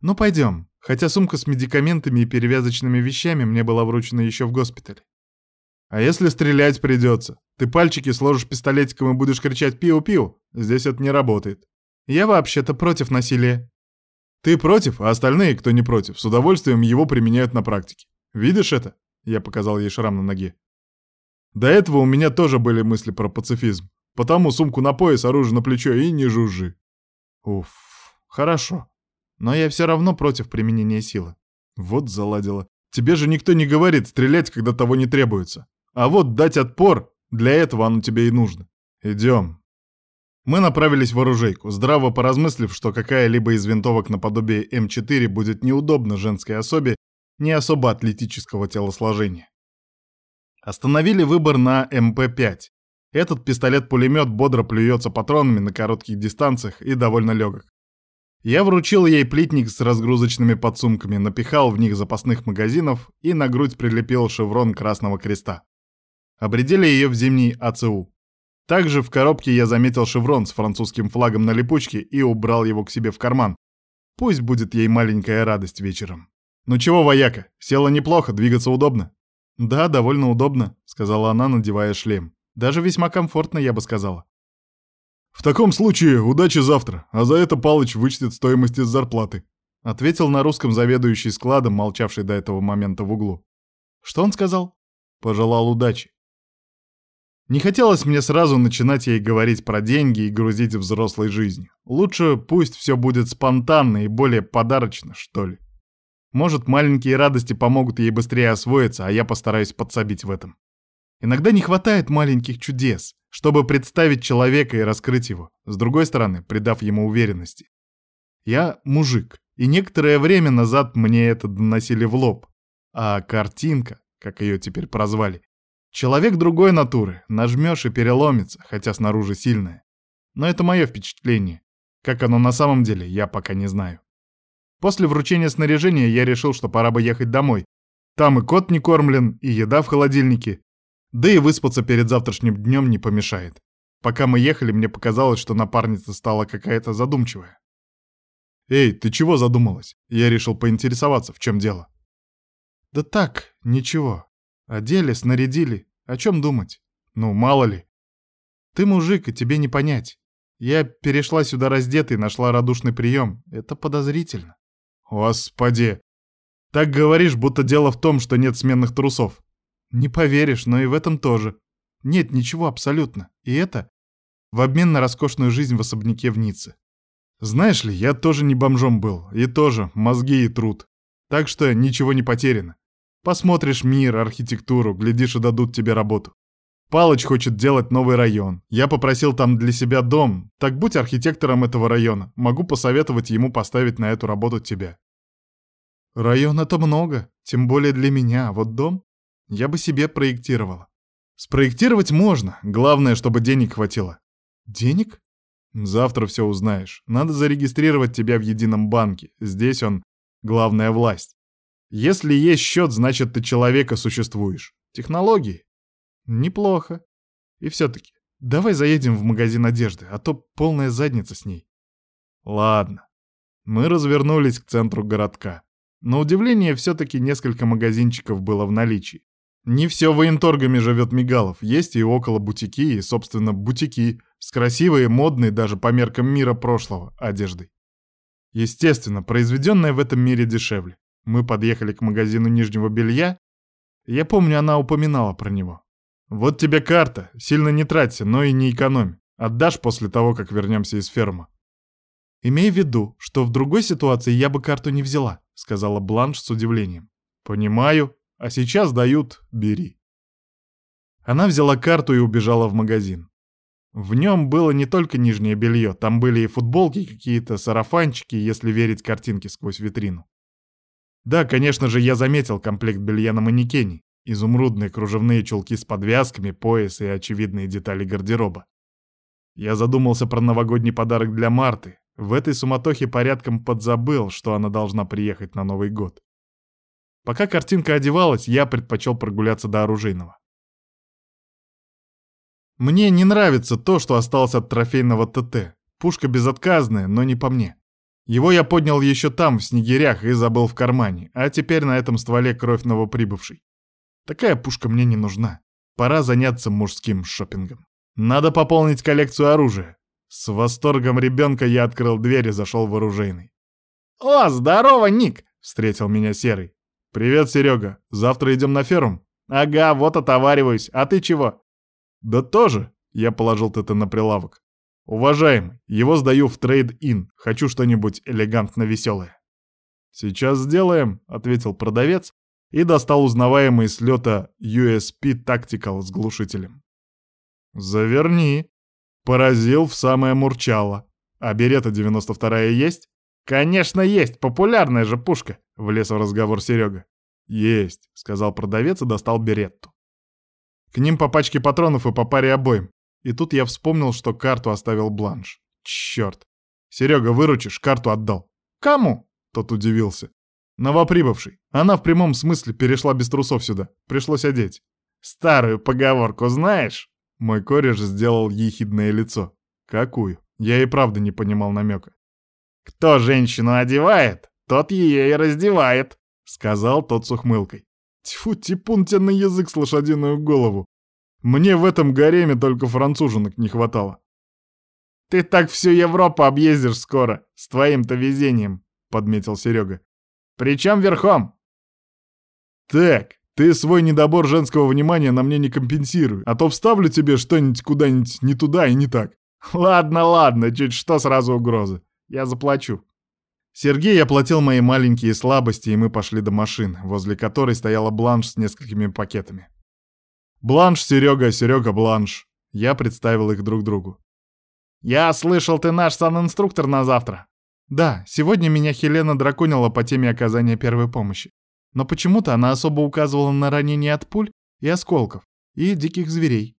[SPEAKER 3] Ну пойдем, хотя сумка с медикаментами и перевязочными вещами мне была вручена еще в госпитале. А если стрелять придется? Ты пальчики сложишь пистолетиком и будешь кричать «пиу-пиу»? Здесь это не работает. Я вообще-то против насилия. Ты против, а остальные, кто не против, с удовольствием его применяют на практике. Видишь это? Я показал ей шрам на ноге. До этого у меня тоже были мысли про пацифизм. Потому сумку на пояс, оружие на плечо и не жужжи. Уф, хорошо. Но я все равно против применения силы. Вот заладила. Тебе же никто не говорит стрелять, когда того не требуется. А вот дать отпор, для этого оно тебе и нужно. Идем, мы направились в оружейку, здраво поразмыслив, что какая-либо из винтовок наподобие М4 будет неудобна женской особе не особо атлетического телосложения. Остановили выбор на МП-5. Этот пистолет-пулемет бодро плюется патронами на коротких дистанциях и довольно легок. Я вручил ей плитник с разгрузочными подсумками, напихал в них запасных магазинов и на грудь прилепил шеврон Красного Креста. Обредили ее в зимний АЦУ. Также в коробке я заметил шеврон с французским флагом на липучке и убрал его к себе в карман. Пусть будет ей маленькая радость вечером. «Ну чего, вояка, села неплохо, двигаться удобно?» «Да, довольно удобно», — сказала она, надевая шлем. «Даже весьма комфортно, я бы сказала».
[SPEAKER 1] «В таком случае удачи завтра, а за это Палыч вычтет стоимость из зарплаты», —
[SPEAKER 3] ответил на русском заведующий складом, молчавший до этого момента в углу. «Что он сказал?» «Пожелал удачи». Не хотелось мне сразу начинать ей говорить про деньги и грузить взрослой жизнью. Лучше пусть все будет спонтанно и более подарочно, что ли. Может, маленькие радости помогут ей быстрее освоиться, а я постараюсь подсобить в этом. Иногда не хватает маленьких чудес, чтобы представить человека и раскрыть его, с другой стороны, придав ему уверенности. Я мужик, и некоторое время назад мне это доносили в лоб. А картинка, как ее теперь прозвали, Человек другой натуры, нажмешь и переломится, хотя снаружи сильное. Но это мое впечатление. Как оно на самом деле, я пока не знаю. После вручения снаряжения я решил, что пора бы ехать домой. Там и кот не кормлен, и еда в холодильнике. Да и выспаться перед завтрашним днем не помешает. Пока мы ехали, мне показалось, что напарница стала какая-то задумчивая. «Эй, ты чего задумалась?» Я решил поинтересоваться, в чем дело. «Да так, ничего. Одели, снарядили. О чем думать? Ну, мало ли. Ты мужик, и тебе не понять. Я перешла сюда раздетой, нашла радушный прием. Это подозрительно.
[SPEAKER 1] Господи! Так говоришь, будто дело в том, что нет сменных трусов.
[SPEAKER 3] Не поверишь, но и в этом тоже. Нет ничего абсолютно. И это в обмен на роскошную жизнь в особняке в Ницце.
[SPEAKER 1] Знаешь ли, я тоже не бомжом был, и тоже мозги и труд. Так что ничего не потеряно. Посмотришь мир, архитектуру, глядишь и дадут тебе работу. Палыч хочет делать новый район. Я попросил там для себя дом. Так будь архитектором этого района. Могу посоветовать ему поставить на эту работу тебя.
[SPEAKER 3] Район это много, тем более для меня. Вот дом я бы себе проектировала.
[SPEAKER 1] Спроектировать можно. Главное, чтобы денег хватило.
[SPEAKER 3] Денег?
[SPEAKER 1] Завтра все узнаешь. Надо зарегистрировать тебя в едином банке. Здесь он главная власть. Если есть счет, значит ты человека существуешь. Технологии.
[SPEAKER 3] Неплохо. И все-таки, давай заедем в магазин одежды, а то полная задница с ней.
[SPEAKER 1] Ладно. Мы развернулись к центру городка. На удивление, все-таки несколько магазинчиков было в наличии. Не все военторгами живет Мигалов, есть и около бутики, и, собственно, бутики с красивой, модной даже по меркам мира прошлого одеждой. Естественно, произведенная в этом мире дешевле. Мы подъехали к магазину нижнего белья. Я помню, она упоминала про него. Вот тебе карта, сильно не траться, но и не экономь. Отдашь после того, как вернемся из фермы.
[SPEAKER 3] Имей в виду, что в другой ситуации я бы карту не взяла, сказала Бланш с удивлением.
[SPEAKER 1] Понимаю, а сейчас дают, бери. Она взяла карту и убежала в магазин. В нем было не только нижнее белье, там были и футболки какие-то, сарафанчики, если верить картинке сквозь витрину. Да, конечно же, я заметил комплект белья на манекене. Изумрудные кружевные чулки с подвязками, пояс и очевидные детали гардероба. Я задумался про новогодний подарок для Марты. В этой суматохе порядком подзабыл, что она должна приехать на Новый год. Пока картинка одевалась, я предпочел прогуляться до оружейного. Мне не нравится то, что осталось от трофейного ТТ. Пушка безотказная, но не по мне. Его я поднял еще там, в снегирях, и забыл в кармане, а теперь на этом стволе кровь новоприбывшей. Такая пушка мне не нужна. Пора заняться мужским шопингом. Надо пополнить коллекцию оружия. С восторгом ребенка я открыл дверь и зашел в оружейный.
[SPEAKER 3] «О, здорово, Ник!» — встретил меня Серый.
[SPEAKER 1] «Привет, Серега. Завтра идем на ферм?»
[SPEAKER 3] «Ага, вот отовариваюсь. А ты чего?»
[SPEAKER 1] «Да тоже», — я положил ТТ на прилавок. «Уважаемый, его сдаю в трейд-ин. Хочу что-нибудь элегантно-веселое». «Сейчас сделаем», — ответил продавец и достал узнаваемый с лета USP Tactical с глушителем. «Заверни». Поразил в самое мурчало. «А берета 92-я есть?»
[SPEAKER 3] «Конечно есть, популярная же пушка», — влез в разговор Серега.
[SPEAKER 1] «Есть», — сказал продавец и достал беретту. К ним по пачке патронов и по паре обоим. И тут я вспомнил, что карту оставил бланш. Черт. Серега, выручишь, карту отдал.
[SPEAKER 3] Кому?
[SPEAKER 1] Тот удивился. Новоприбывший. Она в прямом смысле перешла без трусов сюда. Пришлось одеть.
[SPEAKER 3] Старую поговорку знаешь?
[SPEAKER 1] Мой кореш сделал ехидное лицо. Какую? Я и правда не понимал намека.
[SPEAKER 3] Кто женщину одевает, тот ее и раздевает, сказал тот с ухмылкой.
[SPEAKER 1] Тьфу, типун тебе на язык с лошадиную голову. Мне в этом гареме только француженок не хватало.
[SPEAKER 3] Ты так всю Европу объездишь скоро, с твоим-то везением, подметил Серега. Причем верхом.
[SPEAKER 1] Так, ты свой недобор женского внимания на мне не компенсируй, а то вставлю тебе что-нибудь куда-нибудь не туда и не так.
[SPEAKER 3] Ладно, ладно, чуть что сразу угрозы. Я заплачу.
[SPEAKER 1] Сергей оплатил мои маленькие слабости, и мы пошли до машины, возле которой стояла бланш с несколькими пакетами. «Бланш, Серега, Серега, бланш!» Я представил их друг другу.
[SPEAKER 3] «Я слышал, ты наш санинструктор на завтра».
[SPEAKER 1] «Да, сегодня меня Хелена драконила по теме оказания первой помощи. Но почему-то она особо указывала на ранения от пуль и осколков, и диких зверей».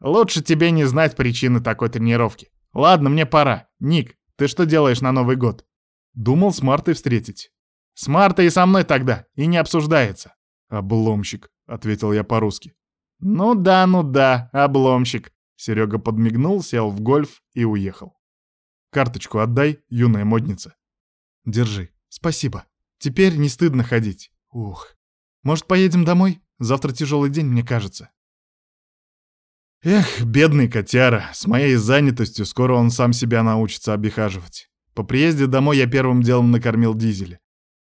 [SPEAKER 3] «Лучше тебе не знать причины такой тренировки. Ладно, мне пора. Ник, ты что делаешь на Новый год?
[SPEAKER 1] Думал с Мартой встретить.
[SPEAKER 3] С Мартой и со мной тогда, и не обсуждается.
[SPEAKER 1] Обломщик, ответил я по-русски.
[SPEAKER 3] Ну да, ну да, обломщик.
[SPEAKER 1] Серега подмигнул, сел в гольф и уехал. Карточку отдай, юная модница.
[SPEAKER 3] Держи. Спасибо. Теперь не стыдно ходить. Ух. Может, поедем домой? Завтра тяжелый день, мне кажется.
[SPEAKER 1] Эх, бедный котяра, с моей занятостью скоро он сам себя научится обихаживать. По приезде домой я первым делом накормил дизеля.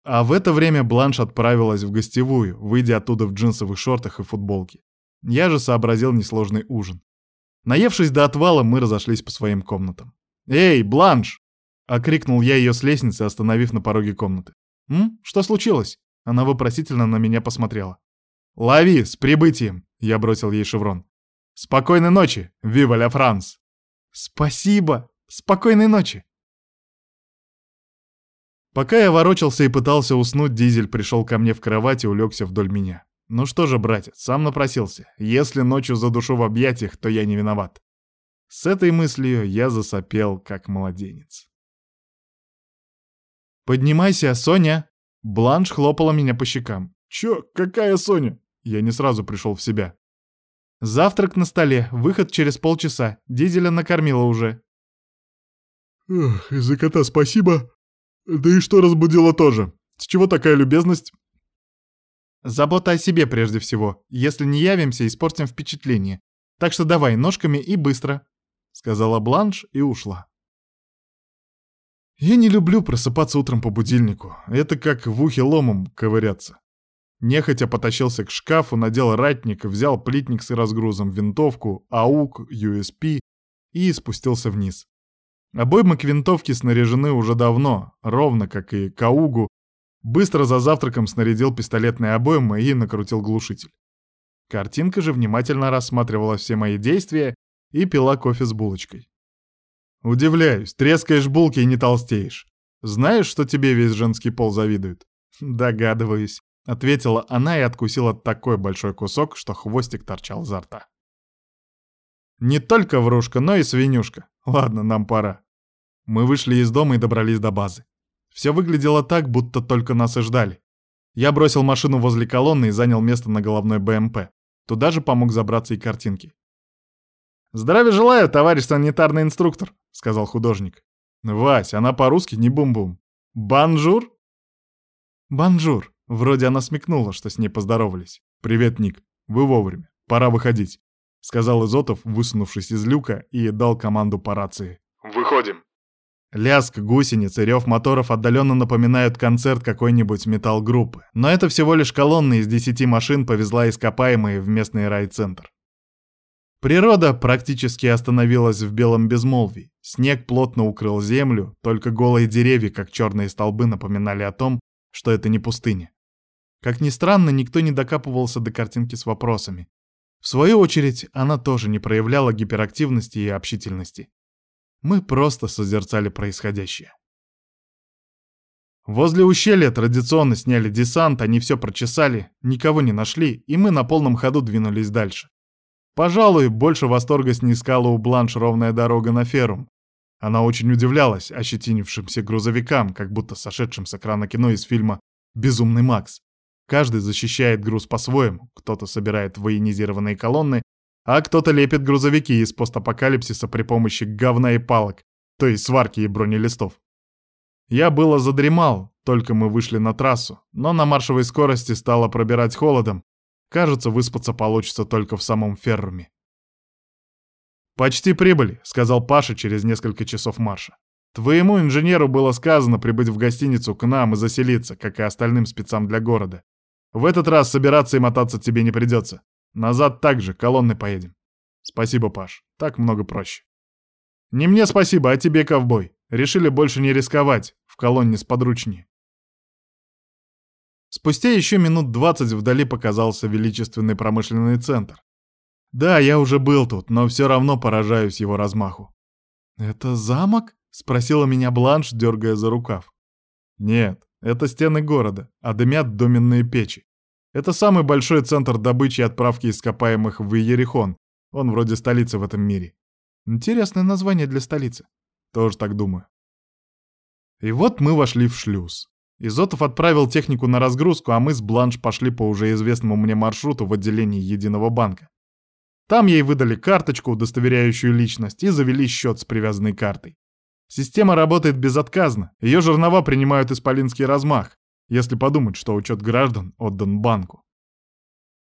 [SPEAKER 1] А в это время Бланш отправилась в гостевую, выйдя оттуда в джинсовых шортах и футболке. Я же сообразил несложный ужин. Наевшись до отвала, мы разошлись по своим комнатам. «Эй, Бланш!» — окрикнул я ее с лестницы, остановив на пороге комнаты. «М? Что случилось?» Она вопросительно на меня посмотрела. «Лови, с прибытием!» — я бросил ей шеврон. «Спокойной ночи, вива ля Франс!» «Спасибо! Спокойной ночи!» Пока я ворочался и пытался уснуть, Дизель пришел ко мне в кровать и улегся вдоль меня. Ну что же, братец, сам напросился. Если ночью задушу в объятиях, то я не виноват. С этой мыслью я засопел, как младенец. «Поднимайся, Соня!» Бланш хлопала меня по щекам. «Чё? Какая Соня?» Я не сразу пришел в себя. «Завтрак на столе, выход через полчаса. Дизеля накормила уже».
[SPEAKER 2] «Эх, из-за кота спасибо. Да и что разбудила тоже? С чего такая любезность?»
[SPEAKER 1] «Забота о себе прежде всего. Если не явимся, испортим впечатление. Так что давай ножками и быстро», — сказала Бланш и ушла. Я не люблю просыпаться утром по будильнику. Это как в ухе ломом ковыряться. Нехотя потащился к шкафу, надел ратник, взял плитник с разгрузом, винтовку, АУК, USP и спустился вниз. Обоймы к винтовке снаряжены уже давно, ровно как и к АУГу. Быстро за завтраком снарядил пистолетные обоймы и накрутил глушитель. Картинка же внимательно рассматривала все мои действия и пила кофе с булочкой. Удивляюсь, трескаешь булки и не толстеешь. Знаешь, что тебе весь женский пол завидует? Догадываюсь, ответила она и откусила такой большой кусок, что хвостик торчал изо рта. Не только врушка, но и свинюшка. Ладно, нам пора. Мы вышли из дома и добрались до базы. Все выглядело так, будто только нас и ждали. Я бросил машину возле колонны и занял место на головной БМП. Туда же помог забраться и картинки. «Здравия желаю, товарищ санитарный инструктор», — сказал художник. «Вась, она по-русски не бум-бум. Bonjour?» «Bonjour». Вроде она смекнула, что с ней поздоровались. «Привет, Ник. Вы вовремя. Пора выходить», — сказал Изотов, высунувшись из люка, и дал команду по рации.
[SPEAKER 2] «Выходим».
[SPEAKER 1] Лязг гусениц и рев моторов отдаленно напоминают концерт какой-нибудь металл-группы. Но это всего лишь колонна из десяти машин повезла ископаемые в местный райцентр. Природа практически остановилась в белом безмолвии. Снег плотно укрыл землю, только голые деревья, как черные столбы, напоминали о том, что это не пустыня. Как ни странно, никто не докапывался до картинки с вопросами. В свою очередь, она тоже не проявляла гиперактивности и общительности. Мы просто созерцали происходящее. Возле ущелья традиционно сняли десант, они все прочесали, никого не нашли, и мы на полном ходу двинулись дальше. Пожалуй, больше восторга снискала у Бланш ровная дорога на ферум. Она очень удивлялась ощетинившимся грузовикам, как будто сошедшим с экрана кино из фильма «Безумный Макс». Каждый защищает груз по-своему, кто-то собирает военизированные колонны, а кто-то лепит грузовики из постапокалипсиса при помощи говна и палок, то есть сварки и бронелистов. Я было задремал, только мы вышли на трассу, но на маршевой скорости стало пробирать холодом, Кажется, выспаться получится только в самом ферруме. «Почти прибыли», — сказал Паша через несколько часов марша. «Твоему инженеру было сказано прибыть в гостиницу к нам и заселиться, как и остальным спецам для города. В этот раз собираться и мотаться тебе не придется. Назад также, колонны поедем». «Спасибо, Паш. Так много проще». «Не мне спасибо, а тебе, ковбой. Решили больше не рисковать. В колонне сподручнее». Спустя еще минут двадцать вдали показался величественный промышленный центр. Да, я уже был тут, но все равно поражаюсь его размаху. «Это замок?» — спросила меня Бланш, дергая за рукав. «Нет, это стены города, а дымят доменные печи. Это самый большой центр добычи и отправки ископаемых в Иерихон. Он вроде столицы в этом мире. Интересное название для столицы. Тоже так думаю. И вот мы вошли в шлюз. Изотов отправил технику на разгрузку, а мы с Бланш пошли по уже известному мне маршруту в отделении единого банка. Там ей выдали карточку, удостоверяющую личность, и завели счет с привязанной картой. Система работает безотказно, ее жернова принимают исполинский размах, если подумать, что учет граждан отдан банку.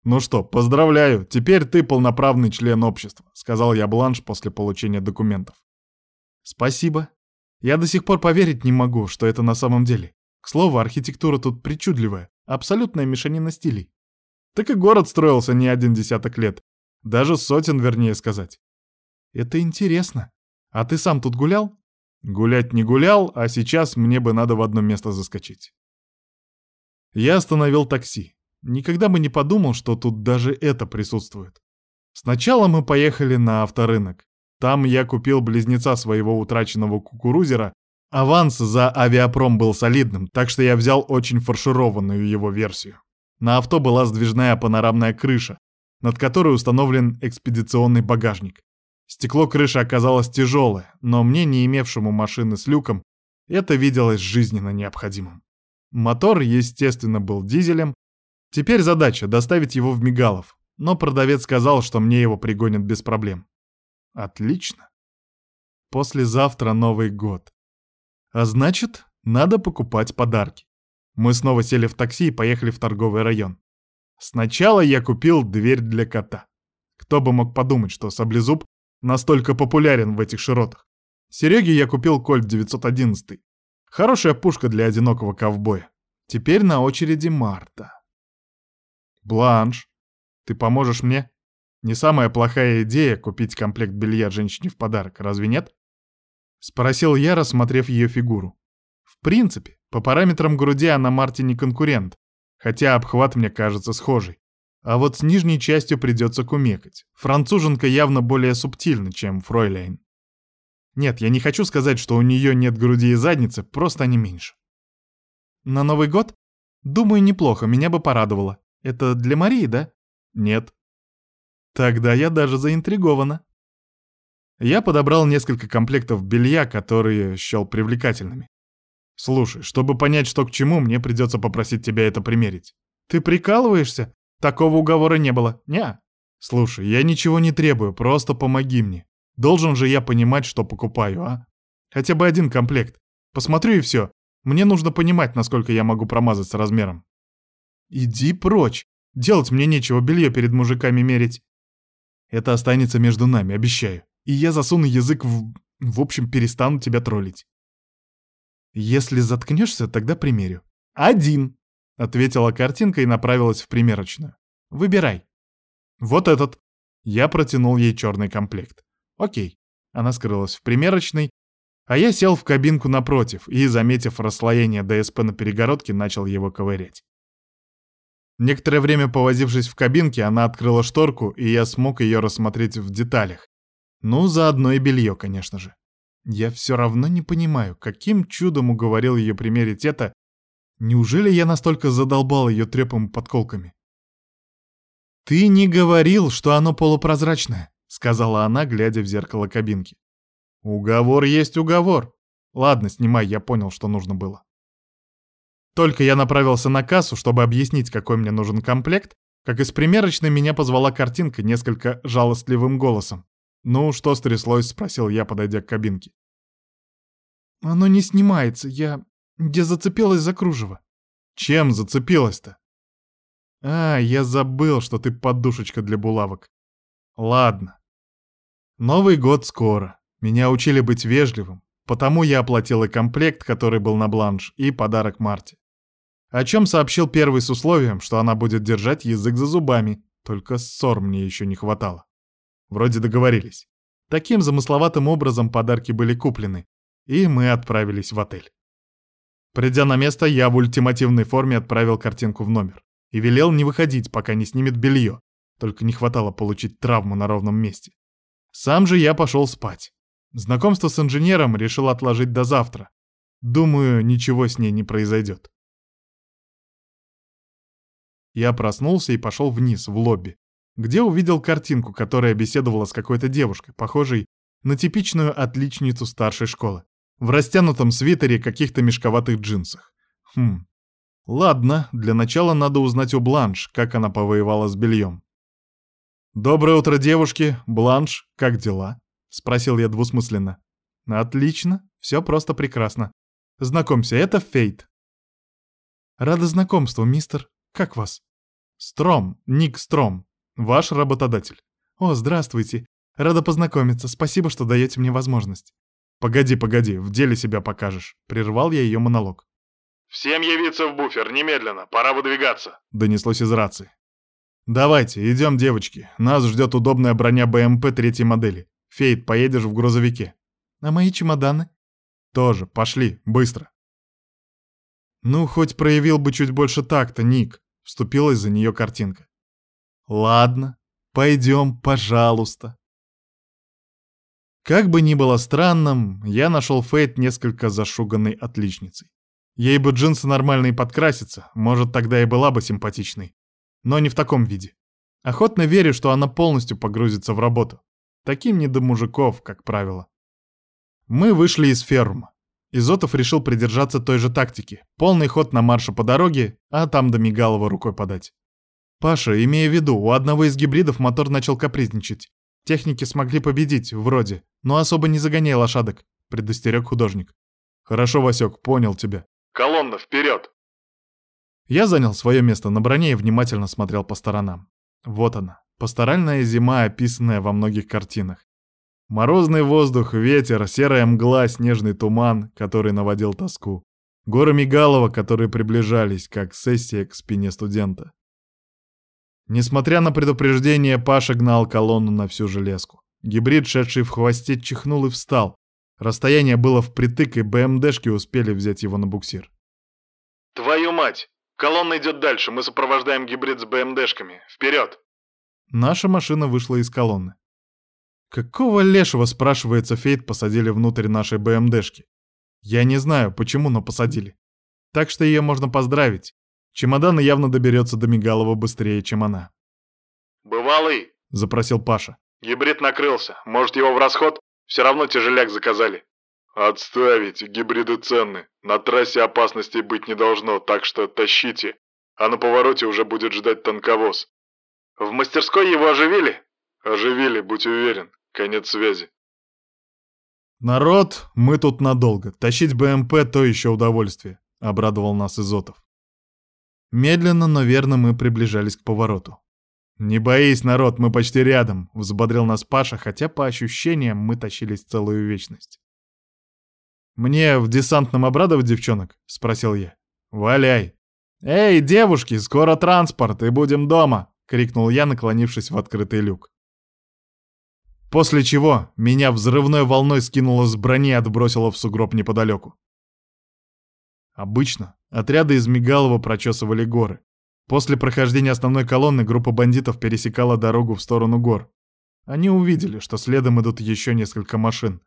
[SPEAKER 1] «Ну что, поздравляю, теперь ты полноправный член общества», — сказал я Бланш после получения документов.
[SPEAKER 3] «Спасибо. Я до сих пор поверить не могу, что это на самом деле. К слову, архитектура тут причудливая, абсолютная мешанина стилей.
[SPEAKER 1] Так и город строился не один десяток лет. Даже сотен, вернее сказать.
[SPEAKER 3] Это интересно. А ты сам тут гулял?
[SPEAKER 1] Гулять не гулял, а сейчас мне бы надо в одно место заскочить. Я остановил такси. Никогда бы не подумал, что тут даже это присутствует. Сначала мы поехали на авторынок. Там я купил близнеца своего утраченного кукурузера. Аванс за авиапром был солидным, так что я взял очень фаршированную его версию. На авто была сдвижная панорамная крыша, над которой установлен экспедиционный багажник. Стекло крыши оказалось тяжелое, но мне, не имевшему машины с люком, это виделось жизненно необходимым. Мотор, естественно, был дизелем, Теперь задача — доставить его в Мигалов, но продавец сказал, что мне его пригонят без проблем. Отлично. Послезавтра Новый год. А значит, надо покупать подарки. Мы снова сели в такси и поехали в торговый район. Сначала я купил дверь для кота. Кто бы мог подумать, что саблезуб настолько популярен в этих широтах. Сереге я купил кольт 911. Хорошая пушка для одинокого ковбоя. Теперь на очереди Марта. «Бланш, ты поможешь мне? Не самая плохая идея купить комплект белья женщине в подарок, разве нет?» Спросил я, рассмотрев ее фигуру. В принципе, по параметрам груди она Марте не конкурент, хотя обхват мне кажется схожий. А вот с нижней частью придется кумекать. Француженка явно более субтильна, чем Фройляйн. Нет, я не хочу сказать, что у нее нет груди и задницы, просто они меньше. На Новый год? Думаю, неплохо, меня бы порадовало. Это для Марии, да? Нет. Тогда я даже заинтригована. Я подобрал несколько комплектов белья, которые счел привлекательными. Слушай, чтобы понять, что к чему, мне придется попросить тебя это примерить. Ты прикалываешься? Такого уговора не было. Не. Слушай, я ничего не требую, просто помоги мне. Должен же я понимать, что покупаю, а? Хотя бы один комплект. Посмотрю и все. Мне нужно понимать, насколько я могу промазать с размером. «Иди прочь! Делать мне нечего белье перед мужиками мерить!» «Это останется между нами, обещаю. И я засуну язык в... В общем, перестану тебя троллить». «Если заткнешься, тогда примерю». «Один!» — ответила картинка и направилась в примерочную. «Выбирай». «Вот этот». Я протянул ей черный комплект. «Окей». Она скрылась в примерочной, а я сел в кабинку напротив и, заметив расслоение ДСП на перегородке, начал его ковырять. Некоторое время повозившись в кабинке, она открыла шторку, и я смог ее рассмотреть в деталях. Ну, заодно и белье, конечно же. Я все равно не понимаю, каким чудом уговорил ее примерить это. Неужели я настолько задолбал ее трепом подколками? «Ты не говорил, что оно полупрозрачное», — сказала она, глядя в зеркало кабинки. «Уговор есть уговор. Ладно, снимай, я понял, что нужно было». Только я направился на кассу, чтобы объяснить, какой мне нужен комплект, как из примерочной меня позвала картинка несколько жалостливым голосом. «Ну, что стряслось?» — спросил я, подойдя к кабинке. «Оно не снимается, я... я зацепилась за кружево». «Чем зацепилась-то?» «А, я забыл, что ты подушечка для булавок. Ладно. Новый год скоро. Меня учили быть вежливым, потому я оплатил и комплект, который был на бланш, и подарок Марте о чем сообщил первый с условием, что она будет держать язык за зубами, только ссор мне еще не хватало. Вроде договорились. Таким замысловатым образом подарки были куплены, и мы отправились в отель. Придя на место, я в ультимативной форме отправил картинку в номер и велел не выходить, пока не снимет белье, только не хватало получить травму на ровном месте. Сам же я пошел спать. Знакомство с инженером решил отложить до завтра. Думаю, ничего с ней не произойдет. Я проснулся и пошел вниз, в лобби, где увидел картинку, которая беседовала с какой-то девушкой, похожей на типичную отличницу старшей школы, в растянутом свитере каких-то мешковатых джинсах. Хм. Ладно, для начала надо узнать у Бланш, как она повоевала с бельем. «Доброе утро, девушки! Бланш, как дела?» — спросил я двусмысленно. «Отлично, все просто прекрасно. Знакомься, это Фейт». «Рада знакомству, мистер», как вас?» Стром, Ник Стром, ваш работодатель.
[SPEAKER 3] О, здравствуйте. Рада познакомиться. Спасибо, что даете мне возможность.
[SPEAKER 1] Погоди, погоди, в деле себя покажешь. Прервал я ее монолог.
[SPEAKER 2] «Всем явиться в буфер, немедленно, пора выдвигаться», —
[SPEAKER 1] донеслось из рации. «Давайте, идем, девочки. Нас ждет удобная броня БМП третьей модели. Фейт, поедешь в грузовике».
[SPEAKER 3] «А мои чемоданы?»
[SPEAKER 1] «Тоже, пошли, быстро».
[SPEAKER 3] «Ну, хоть проявил бы чуть больше такта, Ник», — вступилась за нее картинка. «Ладно, пойдем, пожалуйста». Как бы ни было странным, я нашел Фейт несколько зашуганной отличницей. Ей бы джинсы нормальные подкраситься, может, тогда и была бы симпатичной. Но не в таком виде. Охотно верю, что она полностью погрузится в работу. Таким не до мужиков, как правило. Мы вышли из ферма. Изотов решил придержаться той же тактики. Полный ход на марше по дороге, а там до Мигалова рукой подать. Паша, имея в виду, у одного из гибридов мотор начал капризничать. Техники смогли победить, вроде, но особо не загоняй лошадок, предостерег художник.
[SPEAKER 1] Хорошо, Васек, понял тебя.
[SPEAKER 2] Колонна, вперед!
[SPEAKER 1] Я занял свое место на броне и внимательно смотрел по сторонам. Вот она, пасторальная зима, описанная во многих картинах. Морозный воздух, ветер, серая мгла, снежный туман, который наводил тоску. Горы Мигалова, которые приближались, как сессия к спине студента. Несмотря на предупреждение, Паша гнал колонну на всю железку. Гибрид, шедший в хвосте, чихнул и встал. Расстояние было впритык, и БМДшки успели взять его на буксир.
[SPEAKER 2] «Твою мать! Колонна идет дальше, мы сопровождаем гибрид с БМДшками. Вперед!»
[SPEAKER 1] Наша машина вышла из колонны. Какого лешего, спрашивается, Фейт посадили внутрь нашей БМДшки? Я не знаю, почему, но посадили. Так что ее можно поздравить. Чемодан явно доберется до Мигалова быстрее, чем она.
[SPEAKER 2] «Бывалый?»
[SPEAKER 1] — запросил Паша.
[SPEAKER 2] «Гибрид накрылся. Может, его в расход? Все равно тяжеляк заказали». «Отставить, гибриды ценны. На трассе опасностей быть не должно, так что тащите. А на повороте уже будет ждать танковоз». «В мастерской его оживили?» «Оживили, будь уверен. Конец связи.
[SPEAKER 1] «Народ, мы тут надолго. Тащить БМП — то еще удовольствие», — обрадовал нас Изотов. Медленно, но верно мы приближались к повороту. «Не боись, народ, мы почти рядом», — взбодрил нас Паша, хотя по ощущениям мы тащились целую вечность. «Мне в десантном обрадовать девчонок?» — спросил я. «Валяй!» «Эй, девушки, скоро транспорт, и будем дома!» — крикнул я, наклонившись в открытый люк. После чего меня взрывной волной скинуло с брони и отбросило в сугроб неподалеку. Обычно отряды из Мигалова прочесывали горы. После прохождения основной колонны группа бандитов пересекала дорогу в сторону гор. Они увидели, что следом идут еще несколько машин.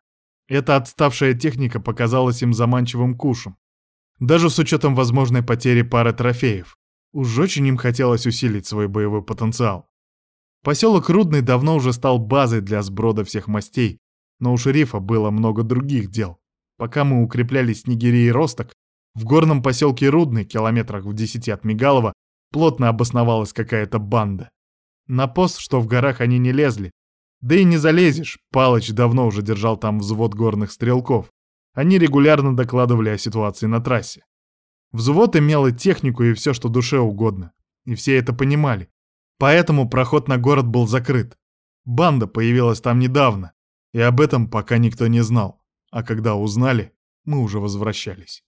[SPEAKER 1] Эта отставшая техника показалась им заманчивым кушем. Даже с учетом возможной потери пары трофеев. Уж очень им хотелось усилить свой боевой потенциал. Поселок Рудный давно уже стал базой для сброда всех мастей, но у шерифа было много других дел. Пока мы укрепляли Снегири и Росток, в горном поселке Рудный, километрах в десяти от Мигалова, плотно обосновалась какая-то банда. На пост, что в горах, они не лезли. Да и не залезешь, Палыч давно уже держал там взвод горных стрелков. Они регулярно докладывали о ситуации на трассе. Взвод имел и технику, и все, что душе угодно. И все это понимали. Поэтому проход на город был закрыт. Банда появилась там недавно, и об этом пока никто не знал. А когда узнали, мы уже возвращались.